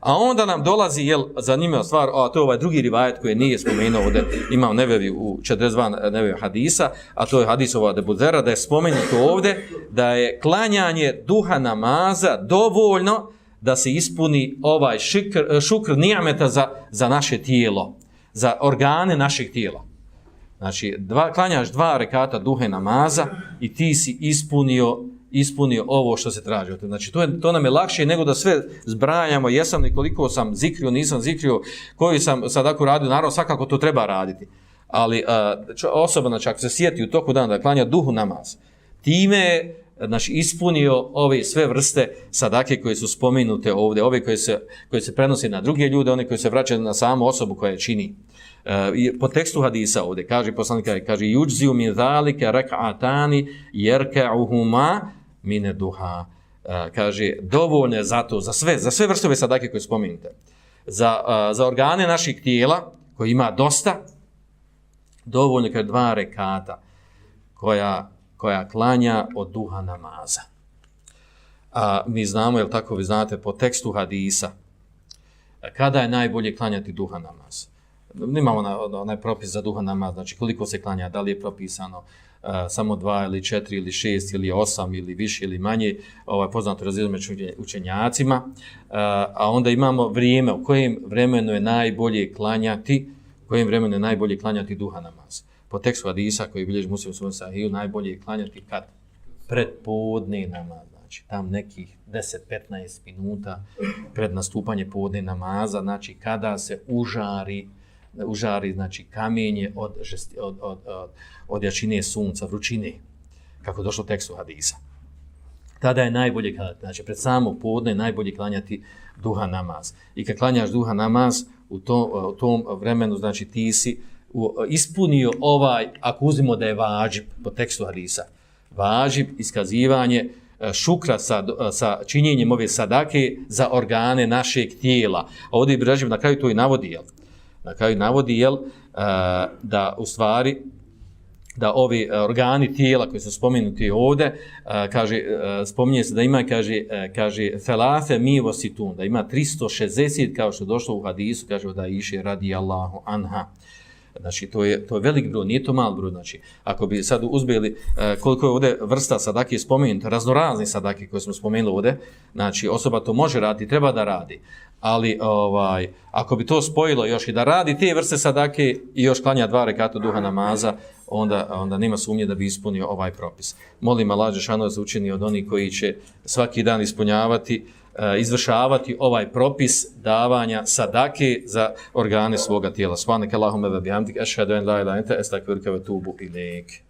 A onda nam dolazi, jel, zanimljiva stvar, a to je ovaj drugi rivajet koji nije spomenuo ovdje, imao nevevi u 42 nevevi hadisa, a to je hadis ova Debudera, da je spomenuto ovdje da je klanjanje duha namaza dovoljno da se ispuni ovaj šikr, šukr nijameta za, za naše tijelo, za organe našeg tijela. Znači, dva, klanjaš dva rekata duhe namaza i ti si ispunio ispunio ovo što se traži. Znači, to, je, to nam je lakše nego da sve zbrajamo, jesam li koliko sam zikrio, nisam zikrio, koji sam sad ako radio, naravno svakako to treba raditi. Ali osoba, znači, ako se sjeti u toku dana da klanja duhu namaz, time znači, ispunio ove sve vrste sadake koje su spomenute ovdje, ove koje se, koje se prenose na druge ljude, one koje se vraćaju na samu osobu koja je čini. Uh, po tekstu hadisa ovdje, kaže poslanika, kaže, juđziju min zalike rak'atani jerka'uhuma mine duha. Uh, kaže, dovoljno je za to, za sve, za sve vrstove sadake koje spomenute. Za, uh, za organe naših tijela, koji ima dosta, dovoljno je dva rekata, koja koja klanja od duha namaza. A mi znamo, jel tako vi znate, po tekstu hadisa, kada je najbolje klanjati duha namaz? Nimamo na, onaj propis za duha namaz, znači koliko se klanja, da li je propisano uh, samo dva ili četiri ili šest ili osam ili više ili manje, ovaj, poznato razlijedno učenjacima, uh, a onda imamo vrijeme, u kojem vremenu je najbolje klanjati, u kojem vremenu je najbolje klanjati duha namaz. Po tekstu Hadisa koji bilježi muslim svojom sahiju, najbolje je klanjati kad? Pred podne namaz, znači tam nekih 10-15 minuta pred nastupanje podne namaza, znači kada se užari, užari znači kamenje od, žesti, od, od, od, od jačine sunca, vrućine, kako došlo u tekstu Hadisa. Tada je najbolje znači pred samo podne najbolje klanjati duha namaz. I kad klanjaš duha namaz, u tom, u tom vremenu, znači ti si, ispunio ovaj, ako uzimo da je vađib po tekstu hadisa, vađib iskazivanje e, šukra sa, sa činjenjem ove sadake za organe našeg tijela. Ovdje je na kraju to i navodi, jel? Na kraju navodi, jel, e, da u stvari da ovi organi tijela koji su spomenuti ovdje, e, kaže, spominje se da ima, kaže, kaže, felafe mi vositun, da ima 360, kao što je došlo u hadisu, kaže, da iše radi Allahu anha. Znači, to je, to je velik broj, nije to mal broj. Znači, ako bi sad uzbili koliko je ovdje vrsta sadake spomenuti, raznorazni sadake koje smo spomenuli ovdje, znači, osoba to može raditi, treba da radi. Ali, ovaj, ako bi to spojilo još i da radi te vrste sadake i još klanja dva rekata duha namaza, onda, onda nema sumnje da bi ispunio ovaj propis. Molim Allah se učini od onih koji će svaki dan ispunjavati E, izvršavati ovaj propis davanja sadake za organe svoga tijela. Svanak Allahume ve bihamdik, ešhedu en la ilaha ente, estakvirke ve tubu ilik.